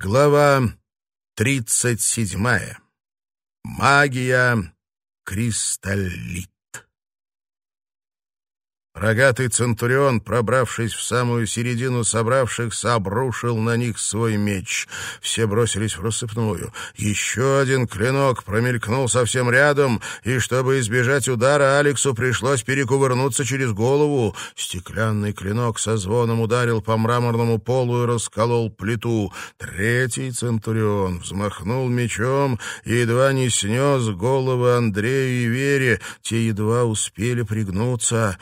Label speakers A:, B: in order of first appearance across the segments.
A: Глава тридцать седьмая. Магия кристаллит. Рогатый центурион, пробравшись в самую середину собравшихся, обрушил на них свой меч. Все бросились в рассыпную. Еще один клинок промелькнул совсем рядом, и чтобы избежать удара, Алексу пришлось перекувырнуться через голову. Стеклянный клинок со звоном ударил по мраморному полу и расколол плиту. Третий центурион взмахнул мечом и едва не снес головы Андрею и Вере. Те едва успели пригнуться.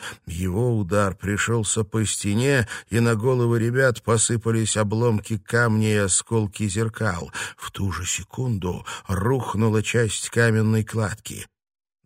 A: Его удар пришелся по стене, и на головы ребят посыпались обломки камней и осколки зеркал. В ту же секунду рухнула часть каменной кладки.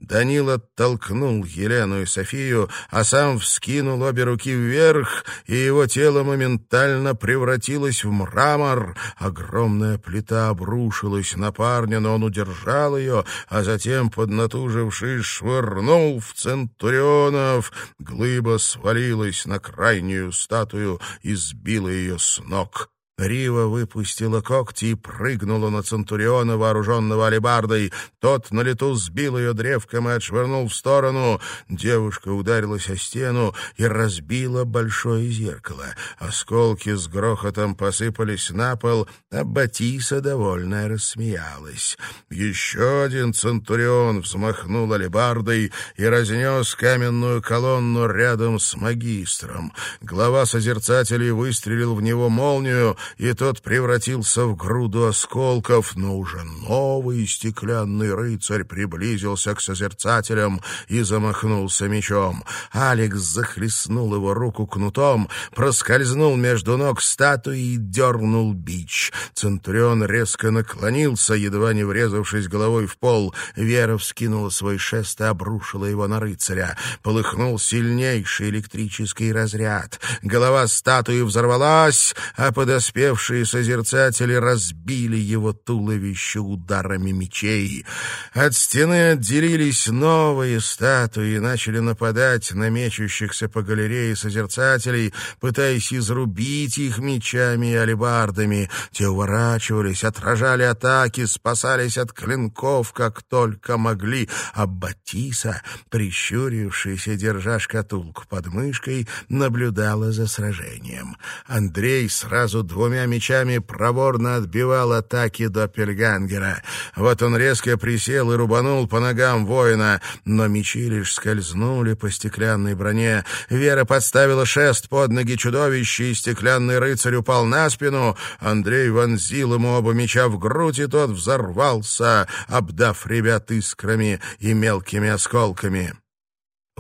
A: Данил оттолкнул Елену и Софию, а сам вскинул обе руки вверх, и его тело моментально превратилось в мрамор. Огромная плита обрушилась на парня, но он удержал ее, а затем, поднатужившись, швырнул в центурионов. Глыба свалилась на крайнюю статую и сбила ее с ног. Рива выпустила когти и прыгнула на Центуриона, вооруженного алебардой. Тот на лету сбил ее древком и отшвырнул в сторону. Девушка ударилась о стену и разбила большое зеркало. Осколки с грохотом посыпались на пол, а Батиса, довольная, рассмеялась. Еще один Центурион взмахнул алебардой и разнес каменную колонну рядом с магистром. Глава созерцателей выстрелил в него молнию — и тот превратился в груду осколков, но уже новый стеклянный рыцарь приблизился к созерцателям и замахнулся мечом. Алекс захлестнул его руку кнутом, проскользнул между ног статуи и дернул бич. Центурион резко наклонился, едва не врезавшись головой в пол. Вера вскинула свой шест и обрушила его на рыцаря. Полыхнул сильнейший электрический разряд. Голова статуи взорвалась, а подоспевший Успевшие созерцатели разбили его туловище ударами мечей. От стены отделились новые статуи и начали нападать на мечущихся по галерее созерцателей, пытаясь изрубить их мечами и алебардами. Те уворачивались, отражали атаки, спасались от клинков, как только могли. А Батиса, прищурившийся, держа шкатулку под мышкой, наблюдала за сражением. Андрей сразу двумя двумя мечами проворно отбивал атаки Доппельгангера. Вот он резко присел и рубанул по ногам воина, но мечи лишь скользнули по стеклянной броне. Вера подставила шест под ноги чудовища, и стеклянный рыцарь упал на спину. Андрей вонзил ему оба меча в грудь, и тот взорвался, обдав ребят искрами и мелкими осколками.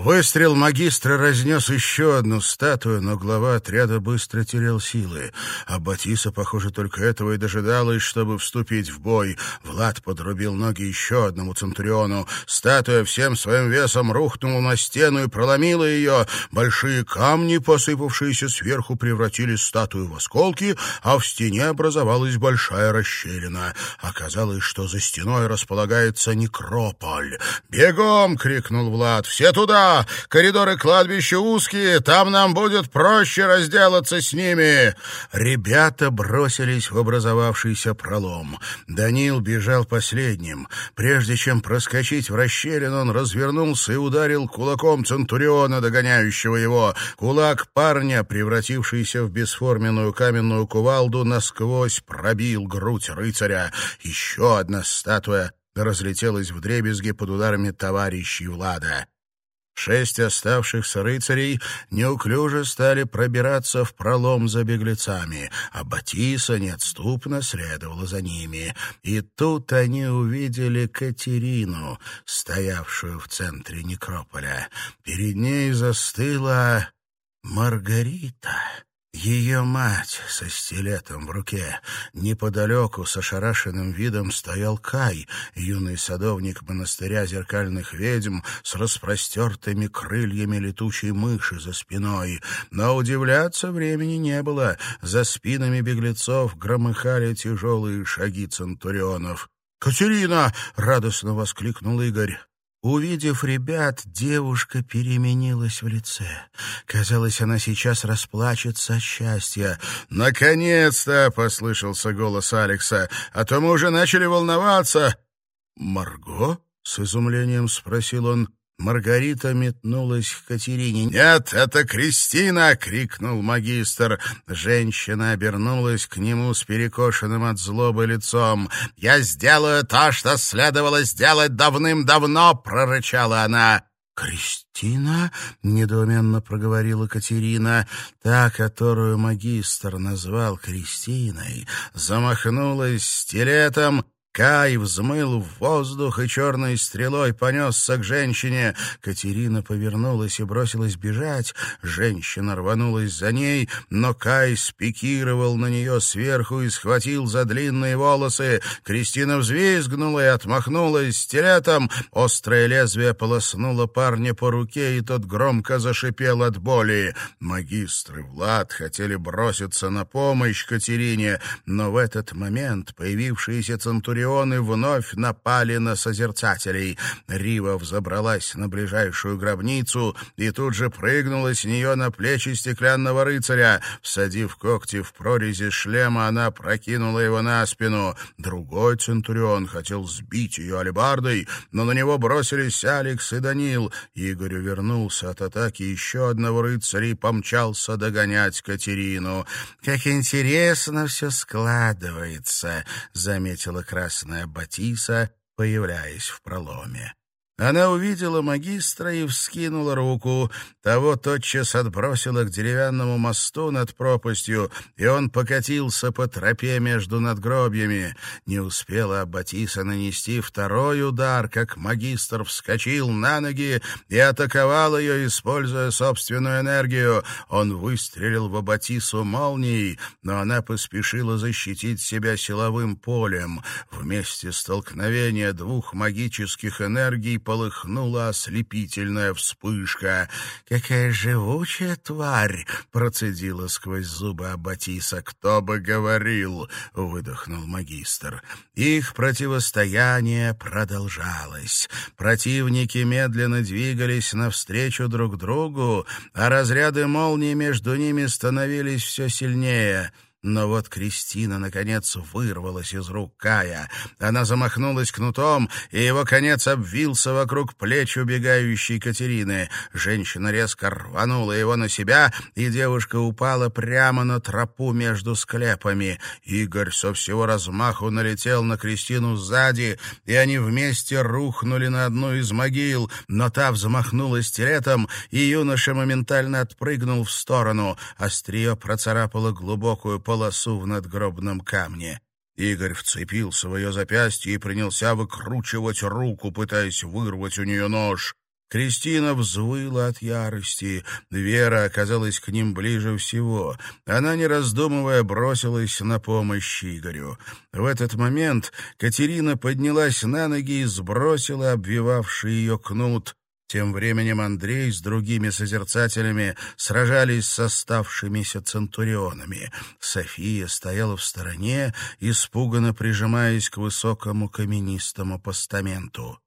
A: Выстрел магистра разнес еще одну статую, но глава отряда быстро терял силы. А Батиса, похоже, только этого и дожидалась, чтобы вступить в бой. Влад подрубил ноги еще одному центуриону. Статуя всем своим весом рухнула на стену и проломила ее. Большие камни, посыпавшиеся сверху, превратили статую в осколки, а в стене образовалась большая расщелина. Оказалось, что за стеной располагается некрополь. «Бегом!» — крикнул Влад. «Все туда!» Коридоры кладбища узкие, там нам будет проще разделаться с ними!» Ребята бросились в образовавшийся пролом. Данил бежал последним. Прежде чем проскочить в расщелину, он развернулся и ударил кулаком Центуриона, догоняющего его. Кулак парня, превратившийся в бесформенную каменную кувалду, насквозь пробил грудь рыцаря. Еще одна статуя разлетелась в дребезги под ударами товарищей Влада. Шесть оставшихся рыцарей неуклюже стали пробираться в пролом за беглецами, а Батиса неотступно следовала за ними. И тут они увидели Катерину, стоявшую в центре некрополя. Перед ней застыла Маргарита. Ее мать со стилетом в руке. Неподалеку с ошарашенным видом стоял Кай, юный садовник монастыря зеркальных ведьм с распростертыми крыльями летучей мыши за спиной. Но удивляться времени не было. За спинами беглецов громыхали тяжелые шаги центурионов. «Катерина!» — радостно воскликнул Игорь.
B: Увидев ребят, девушка переменилась в лице. Казалось, она сейчас расплачется от счастья.
A: «Наконец-то!» — послышался голос Алекса. «А то мы уже начали волноваться!» «Марго?» — с изумлением спросил он. Маргарита метнулась к Катерине. «Нет, это Кристина!» — крикнул магистр. Женщина обернулась к нему с перекошенным от злобы лицом. «Я сделаю то, что следовало сделать давным-давно!» — прорычала она.
B: «Кристина?» — недоуменно проговорила Катерина, та, которую магистр назвал Кристиной, замахнулась стилетом Кай взмыл в воздух и черной стрелой понесся к женщине. Катерина повернулась и бросилась бежать. Женщина рванулась за ней, но Кай спикировал на нее сверху и схватил за длинные волосы. Кристина взвизгнула и отмахнулась стилетом. Острое лезвие полоснуло парня по руке, и тот громко зашипел от боли. Магистры Влад хотели броситься на помощь Катерине, но в этот момент появившиеся центурионы Центурионы вновь напали на созерцателей. Рива взобралась на ближайшую гробницу и тут же прыгнула с нее на плечи стеклянного рыцаря. Всадив когти в прорези шлема, она прокинула его на спину. Другой Центурион хотел сбить ее алебардой, но на него бросились Алекс и Данил. Игорь увернулся от атаки еще одного рыцаря и помчался догонять Катерину. «Как интересно все складывается», — заметила Красная красная батиса, появляясь в проломе. Она увидела магистра и вскинула руку. Того тотчас отбросила к деревянному мосту над пропастью, и он покатился по тропе между надгробьями. Не успела Аббатиса нанести второй удар, как магистр вскочил на ноги и атаковал ее, используя собственную энергию. Он выстрелил в Аббатису молнией, но она поспешила защитить себя силовым полем. Вместе столкновения двух магических энергий полыхнула ослепительная вспышка. «Какая живучая тварь!» — процедила сквозь зубы Аббатиса. «Кто бы говорил!» — выдохнул магистр. Их противостояние продолжалось. Противники медленно двигались навстречу друг другу, а разряды молний между ними становились все сильнее — но вот Кристина, наконец, вырвалась из рук Кая. Она замахнулась кнутом, и его конец обвился вокруг плеч убегающей Катерины. Женщина резко рванула его на себя, и девушка упала прямо на тропу между склепами. Игорь со всего размаху налетел на Кристину сзади, и они вместе рухнули на одну из могил, но та взмахнула стилетом, и юноша моментально отпрыгнул в сторону. Острие процарапало глубокую полосу в надгробном камне. Игорь вцепился в ее запястье и принялся выкручивать руку, пытаясь вырвать у нее нож. Кристина взвыла от ярости. Вера оказалась к ним ближе всего. Она, не раздумывая, бросилась на помощь Игорю. В этот момент Катерина поднялась на ноги и сбросила обвивавший ее кнут. Тем временем Андрей с другими созерцателями сражались с оставшимися центурионами. София стояла в стороне, испуганно прижимаясь к высокому каменистому постаменту.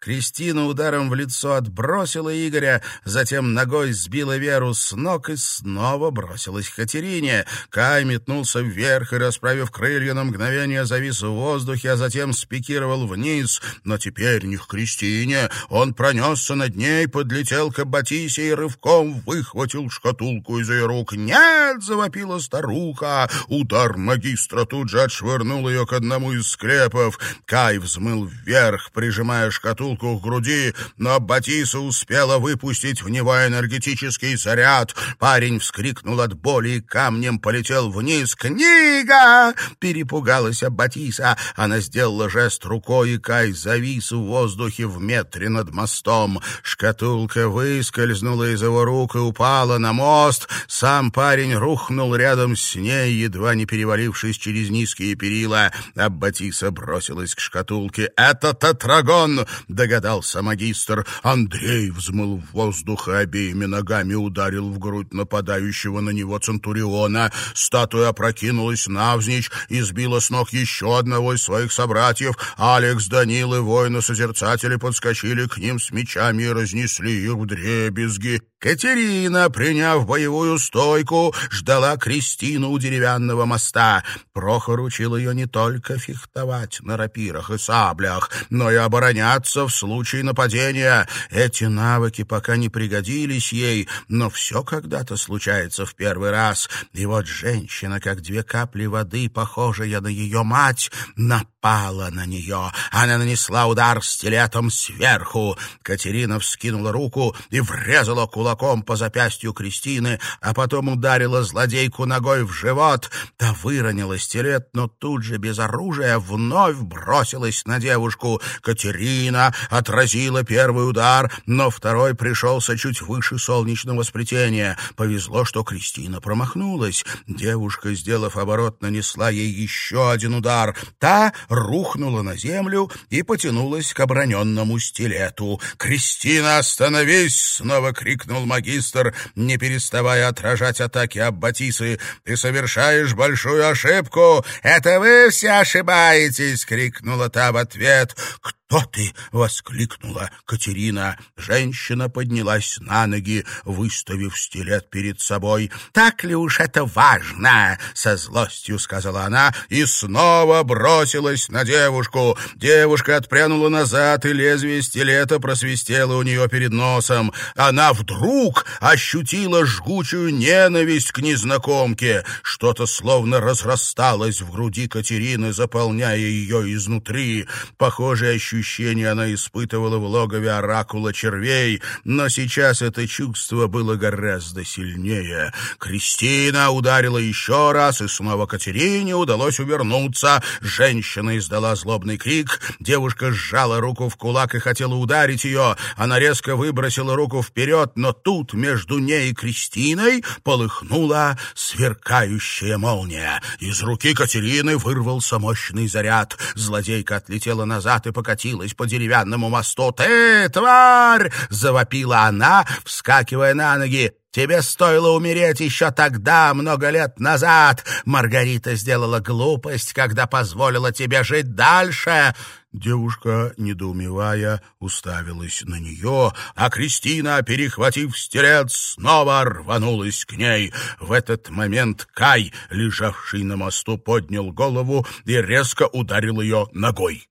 B: Кристина ударом в лицо отбросила Игоря, затем ногой сбила Веру с ног и снова бросилась к Катерине. Кай метнулся вверх и, расправив крылья, на мгновение завис в воздухе, а затем спикировал вниз. Но теперь не к Кристине. Он пронесся над ней, подлетел к Батисе и рывком выхватил шкатулку из ее рук. «Нет!» — завопила старуха. Удар магистра тут же отшвырнул ее к одному из скрепов. Кай взмыл вверх, прижимая шкатулку к груди, но Батиса успела выпустить в него энергетический заряд. Парень вскрикнул от боли и камнем полетел вниз. «Книга!» — перепугалась Батиса. Она сделала жест рукой, и Кай завис в воздухе в метре над мостом. Шкатулка выскользнула из его рук и упала на мост. Сам парень рухнул рядом с ней, едва не перевалившись через низкие перила. Аббатиса бросилась к шкатулке. «Это Татрагон! Догадался магистр. Андрей взмыл в воздух и обеими ногами ударил в грудь нападающего на него Центуриона. Статуя опрокинулась навзничь и сбила с ног еще одного из своих собратьев. Алекс, Данил и воины-созерцатели подскочили к ним с мечами и разнесли их в дребезги. Катерина, приняв боевую стойку, ждала Кристину у деревянного моста. Прохор учил ее не только фехтовать на рапирах и саблях, но и обороняться в случае нападения. Эти навыки пока не пригодились ей, но все когда-то случается в первый раз. И вот женщина, как две капли воды, похожая на ее мать, напала на нее. Она нанесла удар стилетом сверху. Катерина вскинула руку и врезала кулаком по запястью Кристины, а потом ударила злодейку ногой в живот. Та выронила стилет, но тут же без оружия вновь бросилась на девушку. Катерина отразила первый удар, но второй пришелся чуть выше солнечного сплетения. Повезло, что Кристина промахнулась. Девушка, сделав оборот, нанесла ей еще один удар. Та рухнула на землю и потянулась к оброненному стилету. «Кристина, остановись!» — снова крикнул магистр, не переставая отражать атаки Аббатисы. «Ты совершаешь большую ошибку! Это вы все ошибаетесь!» — крикнула та в ответ. «Кто ты?» — воскликнула Катерина. Женщина поднялась на ноги, выставив стилет перед собой. «Так ли уж это важно?» — со злостью сказала она и снова бросилась на девушку. Девушка отпрянула назад, и лезвие стилета просвистело у нее перед носом. Она вдруг ощутила жгучую ненависть к незнакомке. Что-то словно разрасталось в груди Катерины, заполняя ее изнутри. Похожее ощущение ощущение она испытывала в логове оракула червей, но сейчас это чувство было гораздо сильнее. Кристина ударила еще раз, и снова Катерине удалось увернуться. Женщина издала злобный крик, девушка сжала руку в кулак и хотела ударить ее. Она резко выбросила руку вперед, но тут между ней и Кристиной полыхнула сверкающая молния. Из руки Катерины вырвался мощный заряд. Злодейка отлетела назад и покатилась покатилась по деревянному мосту. «Ты, тварь!» — завопила она, вскакивая на ноги. Тебе стоило умереть еще тогда, много лет назад. Маргарита сделала глупость, когда позволила тебе жить дальше. Девушка, недоумевая, уставилась на нее, а Кристина, перехватив стерец, снова рванулась к ней. В этот момент Кай, лежавший на мосту, поднял голову и резко ударил ее ногой.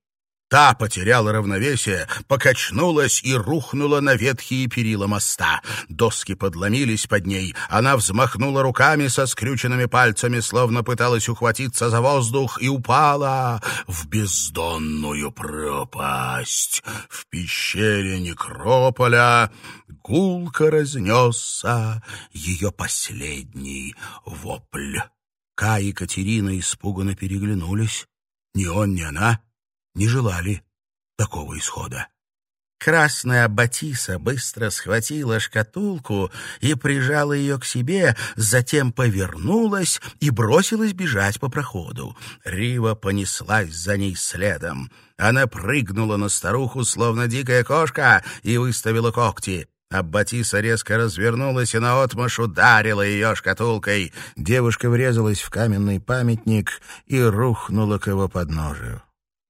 B: Та потеряла равновесие, покачнулась и рухнула на ветхие перила моста. Доски подломились под ней. Она взмахнула руками со скрюченными пальцами, словно пыталась ухватиться за воздух, и упала в бездонную пропасть. В пещере некрополя гулко разнесся ее последний вопль. Ка и Катерина испуганно переглянулись. Ни он, ни она не желали такого исхода. Красная Батиса быстро схватила шкатулку и прижала ее к себе, затем повернулась и бросилась бежать по проходу. Рива понеслась за ней следом. Она прыгнула на старуху, словно дикая кошка, и выставила когти. Аббатиса резко развернулась и наотмашь ударила ее шкатулкой. Девушка врезалась в каменный памятник и рухнула к его подножию.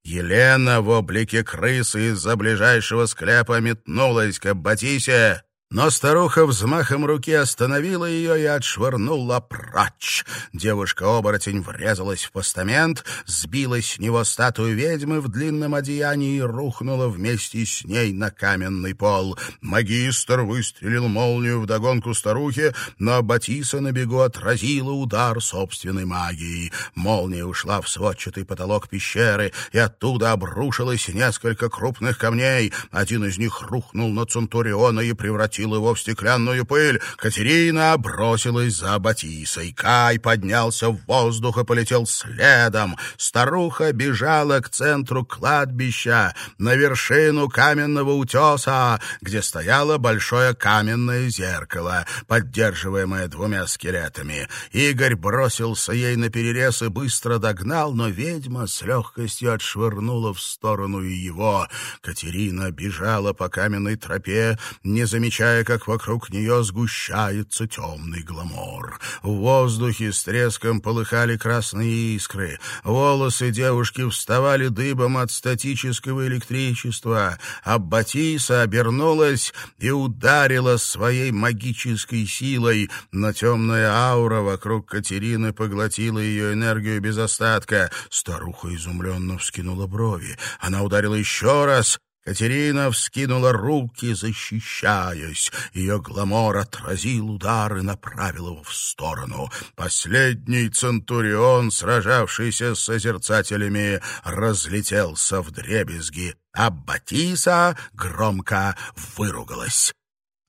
B: Елена в облике крысы из-за ближайшего склепа метнулась к Аббатисе, но старуха взмахом руки остановила ее и отшвырнула прочь. Девушка-оборотень врезалась в постамент, сбилась с него статую ведьмы в длинном одеянии и рухнула вместе с ней на каменный пол. Магистр выстрелил молнию вдогонку старухе, но Батиса на бегу отразила удар собственной магией. Молния ушла в сводчатый потолок пещеры, и оттуда обрушилось несколько крупных камней. Один из них рухнул на Центуриона и превратился превратил его в стеклянную пыль. Катерина бросилась за Батисой. Кай поднялся в воздух и полетел следом. Старуха бежала к центру кладбища, на вершину каменного утеса, где стояло большое каменное зеркало, поддерживаемое двумя скелетами. Игорь бросился ей на перерез и быстро догнал, но ведьма с легкостью отшвырнула в сторону его. Катерина бежала по каменной тропе, не замечая, как вокруг нее сгущается темный гламор. В воздухе с треском полыхали красные искры. Волосы девушки вставали дыбом от статического электричества, а Батиса обернулась и ударила своей магической силой, но темная аура вокруг Катерины поглотила ее энергию без остатка. Старуха изумленно вскинула брови. Она ударила еще раз, Катерина вскинула руки, защищаясь. Ее гламор отразил удар и направил его в сторону. Последний центурион, сражавшийся с созерцателями, разлетелся в дребезги, а Батиса громко выругалась.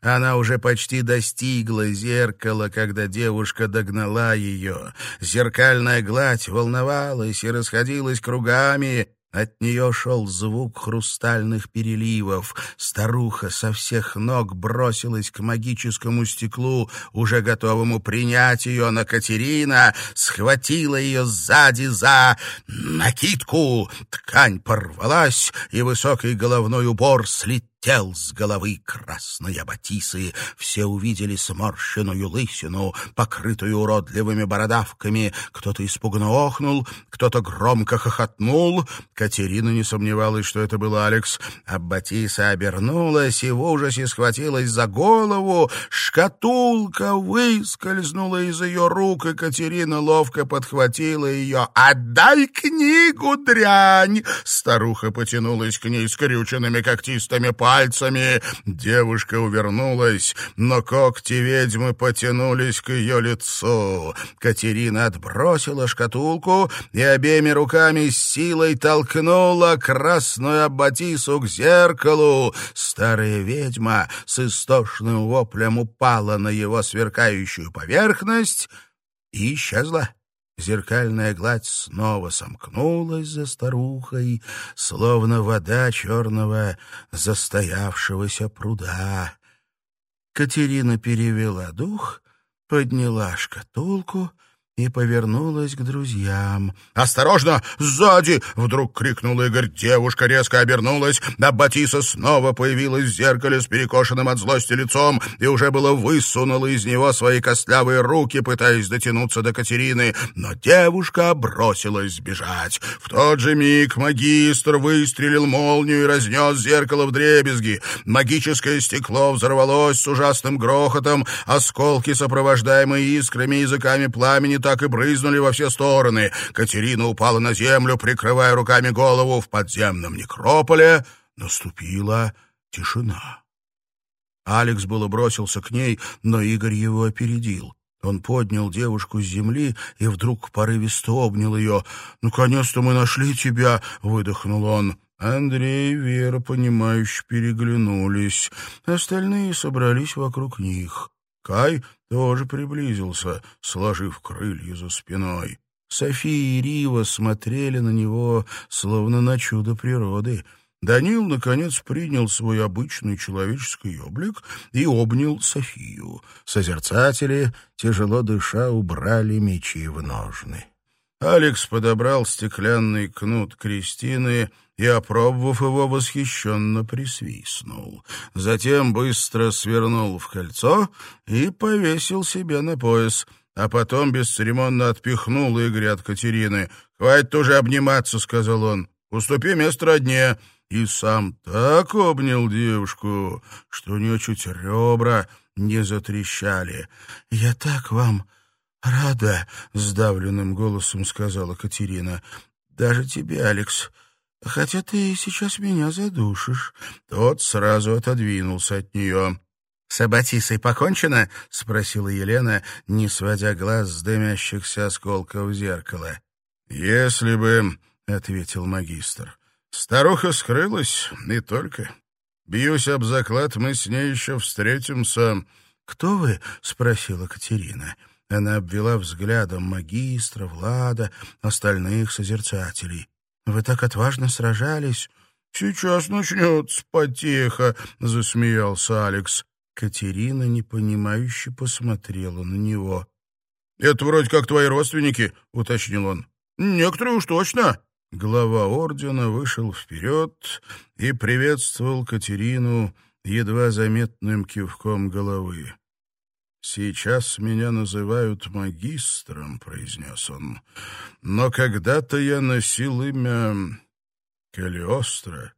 B: Она уже почти достигла зеркала, когда девушка догнала ее. Зеркальная гладь волновалась и расходилась кругами, от нее шел звук хрустальных переливов. Старуха со всех ног бросилась к магическому стеклу, уже готовому принять ее, но Катерина схватила ее сзади за накидку. Ткань порвалась, и высокий головной убор слетел тел с головы красной аббатисы. Все увидели сморщенную лысину, покрытую уродливыми бородавками. Кто-то испуганно охнул, кто-то громко хохотнул. Катерина не сомневалась, что это был Алекс. Аббатиса обернулась и в ужасе схватилась за голову. Шкатулка выскользнула из ее рук, и Катерина ловко подхватила ее. «Отдай книгу, дрянь!» Старуха потянулась к ней скрюченными когтистыми пальцами пальцами. Девушка увернулась, но когти ведьмы потянулись к ее лицу. Катерина отбросила шкатулку и обеими руками с силой толкнула красную аббатису к зеркалу. Старая ведьма с истошным воплем упала на его сверкающую поверхность и исчезла. Зеркальная гладь снова сомкнулась за старухой, словно вода черного застоявшегося пруда. Катерина перевела дух, подняла шкатулку и повернулась к друзьям. «Осторожно! Сзади!» — вдруг крикнул Игорь. Девушка резко обернулась, а Батиса снова появилась в зеркале с перекошенным от злости лицом и уже было высунула из него свои костлявые руки, пытаясь дотянуться до Катерины, но девушка бросилась бежать. В тот же миг магистр выстрелил молнию и разнес зеркало в дребезги. Магическое стекло взорвалось с ужасным грохотом, осколки, сопровождаемые искрами и языками пламени, так и брызнули во все стороны. Катерина упала на землю, прикрывая руками голову. В подземном некрополе наступила тишина. Алекс было бросился к ней, но Игорь его опередил. Он поднял девушку с земли и вдруг порывисто обнял ее. «Наконец-то мы нашли тебя!» — выдохнул он. Андрей и Вера, понимающе переглянулись. Остальные собрались вокруг них. Кай тоже приблизился, сложив крылья за спиной. София и Рива смотрели на него, словно на чудо природы. Данил, наконец, принял свой обычный человеческий облик и обнял Софию. Созерцатели, тяжело дыша, убрали мечи в ножны. Алекс подобрал стеклянный кнут Кристины и, опробовав его, восхищенно присвистнул. Затем быстро свернул в кольцо и повесил себе на пояс, а потом бесцеремонно отпихнул Игоря от Катерины. «Хватит уже обниматься», — сказал он. «Уступи место родне». И сам так обнял девушку, что у нее чуть ребра не затрещали. «Я так вам рада», — сдавленным голосом сказала Катерина. «Даже тебе, Алекс». Хотя ты сейчас меня задушишь». Тот сразу отодвинулся от нее. «С Аббатисой покончено?» — спросила Елена, не сводя глаз с дымящихся осколков зеркала. «Если бы...» — ответил магистр. «Старуха скрылась, и только.
A: Бьюсь об заклад, мы с ней еще встретимся».
B: «Кто вы?» — спросила Катерина. Она обвела взглядом магистра, Влада, остальных созерцателей. «Вы так отважно сражались!»
A: «Сейчас начнется потеха», — засмеялся Алекс.
B: Катерина непонимающе посмотрела на него.
A: «Это вроде как твои родственники», — уточнил он. «Некоторые уж точно».
B: Глава ордена вышел вперед и приветствовал Катерину едва заметным кивком головы. «Сейчас меня называют магистром», — произнес он. «Но когда-то я носил имя Калиостро».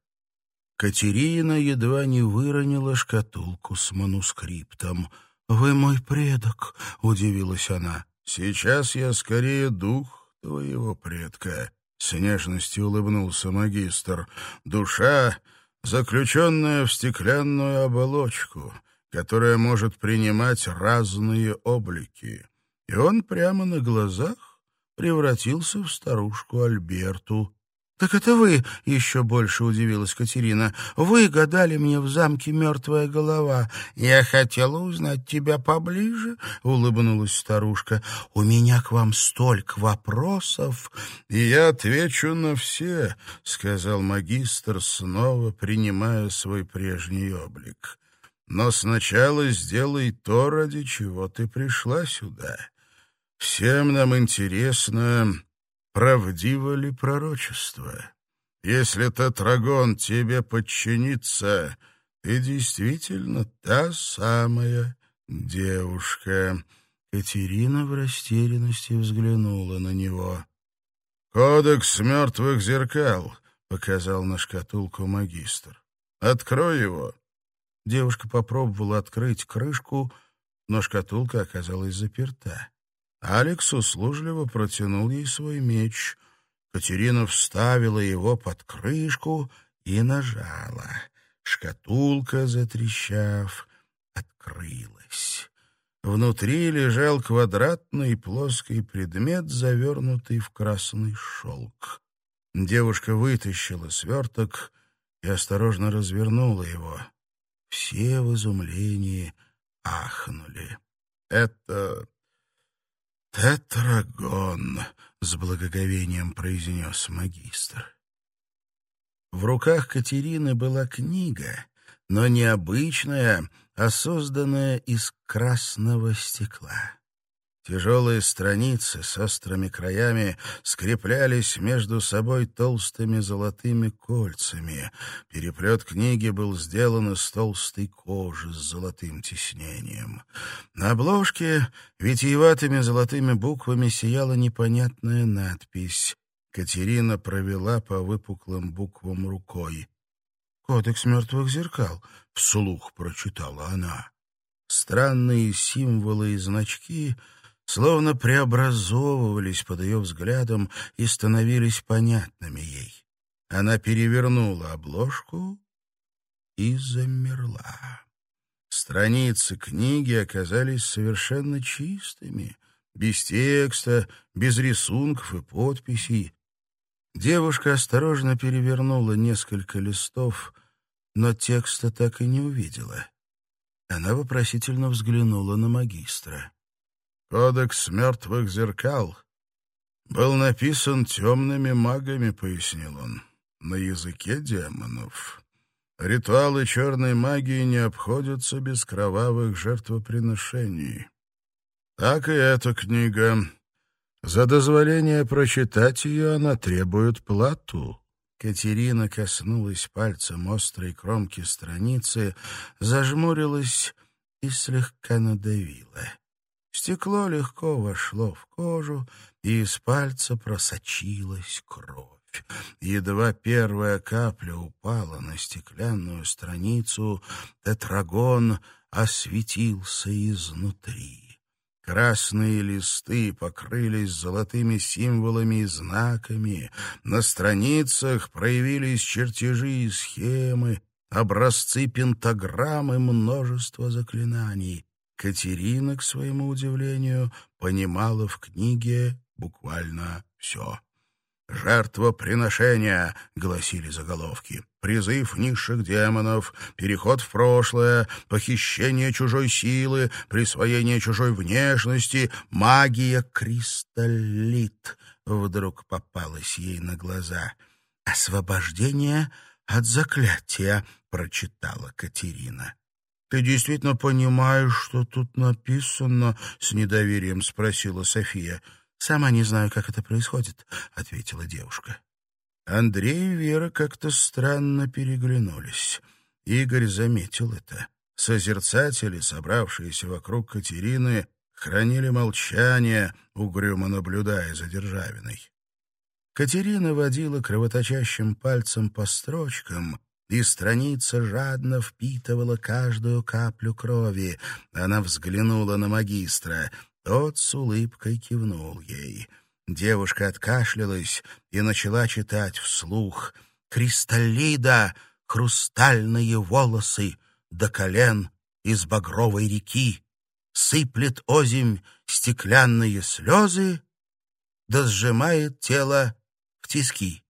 B: Катерина едва не выронила шкатулку с манускриптом. «Вы мой предок», — удивилась она. «Сейчас я скорее дух твоего предка», — с нежностью улыбнулся магистр. «Душа, заключенная в стеклянную оболочку» которая может принимать разные облики. И он прямо на глазах превратился в старушку Альберту. «Так это вы!» — еще больше удивилась Катерина. «Вы гадали мне в замке мертвая голова. Я хотела узнать тебя поближе», — улыбнулась старушка. «У меня к вам столько вопросов».
A: «И я отвечу на все», — сказал магистр, снова принимая свой прежний облик. Но сначала сделай то, ради чего ты пришла сюда. Всем нам интересно, правдиво ли пророчество. Если Татрагон тебе подчинится, ты действительно та самая девушка».
B: Катерина в растерянности взглянула на него.
A: «Кодекс мертвых зеркал», — показал на шкатулку магистр. «Открой его».
B: Девушка попробовала открыть крышку, но шкатулка оказалась заперта. Алекс услужливо протянул ей свой меч. Катерина вставила его под крышку и нажала. Шкатулка, затрещав, открылась. Внутри лежал квадратный плоский предмет, завернутый в красный шелк. Девушка вытащила сверток и осторожно развернула его. Все в изумлении ахнули. «Это тетрагон», — с благоговением произнес магистр. В руках Катерины была книга, но не обычная, а созданная из красного стекла. Тяжелые страницы с острыми краями скреплялись между собой толстыми золотыми кольцами. Переплет книги был сделан из толстой кожи с золотым тиснением. На обложке витиеватыми золотыми буквами сияла непонятная надпись. Катерина провела по выпуклым буквам рукой. «Кодекс мертвых зеркал», — вслух прочитала она. Странные символы и значки — словно преобразовывались под ее взглядом и становились понятными ей. Она перевернула обложку и замерла. Страницы книги оказались совершенно чистыми, без текста, без рисунков и подписей. Девушка осторожно перевернула несколько листов, но текста так и не увидела. Она вопросительно взглянула на магистра.
A: «Кодекс мертвых зеркал был написан темными магами», — пояснил он, — «на языке демонов. Ритуалы черной магии не обходятся без кровавых жертвоприношений. Так и эта книга. За дозволение прочитать ее она требует плату».
B: Катерина коснулась пальцем острой кромки страницы, зажмурилась и слегка надавила. Стекло легко вошло в кожу, и из пальца просочилась кровь. Едва первая капля упала на стеклянную страницу, тетрагон осветился изнутри. Красные листы покрылись золотыми символами и знаками, на страницах проявились чертежи и схемы, образцы пентаграмм и множество заклинаний. Катерина, к своему удивлению, понимала в книге буквально все.
A: жертвоприношения, гласили заголовки. Призыв низших демонов, переход в прошлое, похищение чужой силы, присвоение чужой внешности, магия кристаллит вдруг попалась ей на глаза. Освобождение от заклятия, прочитала Катерина. «Ты действительно понимаешь, что тут написано?» — с недоверием спросила София. «Сама не знаю, как это происходит», — ответила девушка. Андрей и Вера как-то странно переглянулись. Игорь заметил это. Созерцатели, собравшиеся вокруг Катерины, хранили молчание, угрюмо наблюдая за Державиной. Катерина водила кровоточащим пальцем по строчкам, и страница жадно впитывала каждую каплю крови. Она взглянула на магистра — тот с улыбкой кивнул ей. Девушка откашлялась и начала читать вслух. «Кристаллида, хрустальные волосы, до колен из багровой реки, сыплет озимь стеклянные слезы, да сжимает тело в тиски.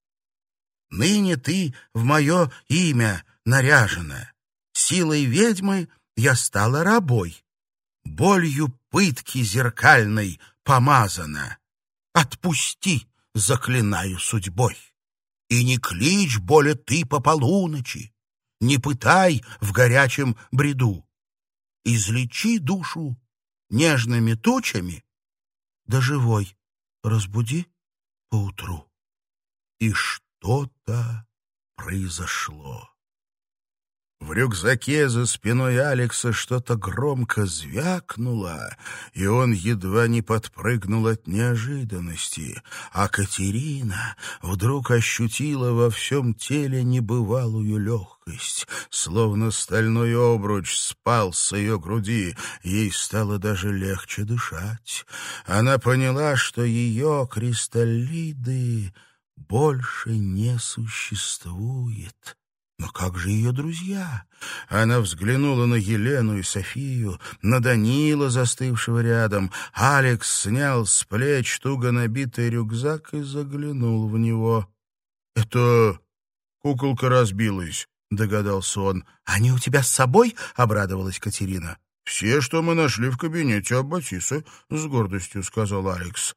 A: Ныне ты в мое имя наряжена, силой ведьмы я стала рабой болью пытки зеркальной помазана. Отпусти, заклинаю судьбой, и не кличь более ты по полуночи, не пытай в горячем бреду. Излечи душу нежными тучами, да живой разбуди поутру. И что-то произошло. В рюкзаке за спиной Алекса что-то громко звякнуло, и он едва не подпрыгнул от неожиданности. А Катерина вдруг ощутила во всем теле небывалую легкость, словно стальной обруч спал с ее груди. Ей стало даже легче дышать. Она поняла, что ее кристаллиды больше не существует. Но как же ее друзья? Она взглянула на Елену и Софию, на Данила, застывшего рядом. Алекс снял с плеч туго набитый рюкзак и заглянул в него. — Это куколка разбилась, — догадался он. — Они у тебя с собой? — обрадовалась Катерина. — Все, что мы нашли в кабинете Аббатиса, — с гордостью сказал Алекс.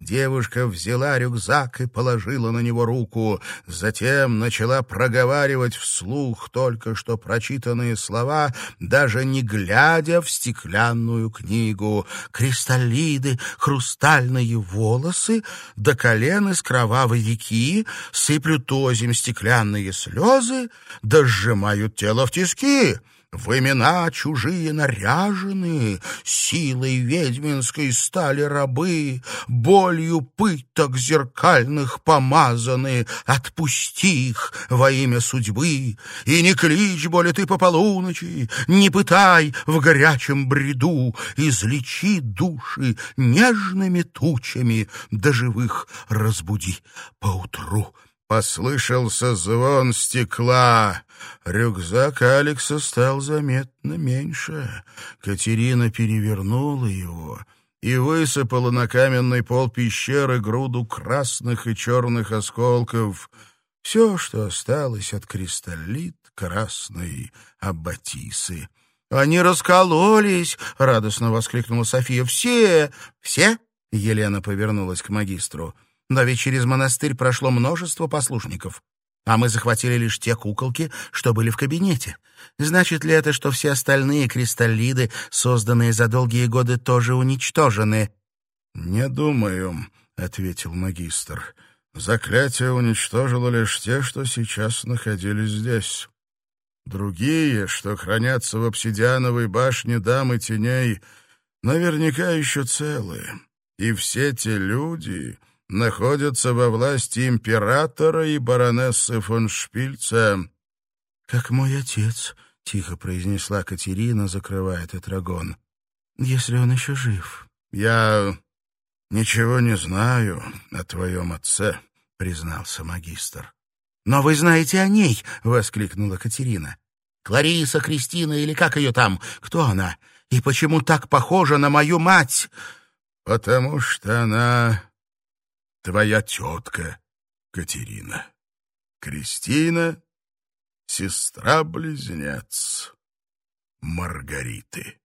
A: Девушка взяла рюкзак и положила на него руку, затем начала проговаривать вслух только что прочитанные слова, даже не глядя в стеклянную книгу. Кристаллиды, хрустальные волосы, до колен из кровавой реки, сыплют озим стеклянные слезы, да сжимают тело в тиски. В имена чужие наряжены, силой ведьминской стали рабы, болью пыток зеркальных помазаны. Отпусти их во имя судьбы, и не кличь более ты по полуночи, не пытай в горячем бреду, излечи души нежными тучами, до живых разбуди поутру. Послышался звон стекла. Рюкзак Алекса стал заметно меньше. Катерина перевернула его и высыпала на каменный пол пещеры груду красных и черных осколков. Все, что осталось от кристаллит красной аббатисы. «Они раскололись!» — радостно воскликнула София. «Все!» «Все?» — Елена повернулась к магистру. Но ведь через монастырь прошло множество послушников, а мы захватили лишь те куколки, что были в кабинете. Значит ли это, что все остальные кристаллиды, созданные за долгие годы, тоже уничтожены?» «Не думаю», — ответил магистр. «Заклятие уничтожило лишь те, что сейчас находились здесь. Другие, что хранятся в обсидиановой башне дамы теней, наверняка еще целы. И все те люди...» находятся во власти императора и баронессы фон Шпильца. — Как мой отец, — тихо произнесла Катерина, закрывая тетрагон, — если он еще жив. — Я ничего не знаю о твоем отце, — признался магистр. — Но вы знаете о ней, — воскликнула Катерина. — Клариса, Кристина или как ее там? Кто она? И почему так похожа на мою мать? — Потому что она твоя тетка Катерина. Кристина — сестра-близнец Маргариты.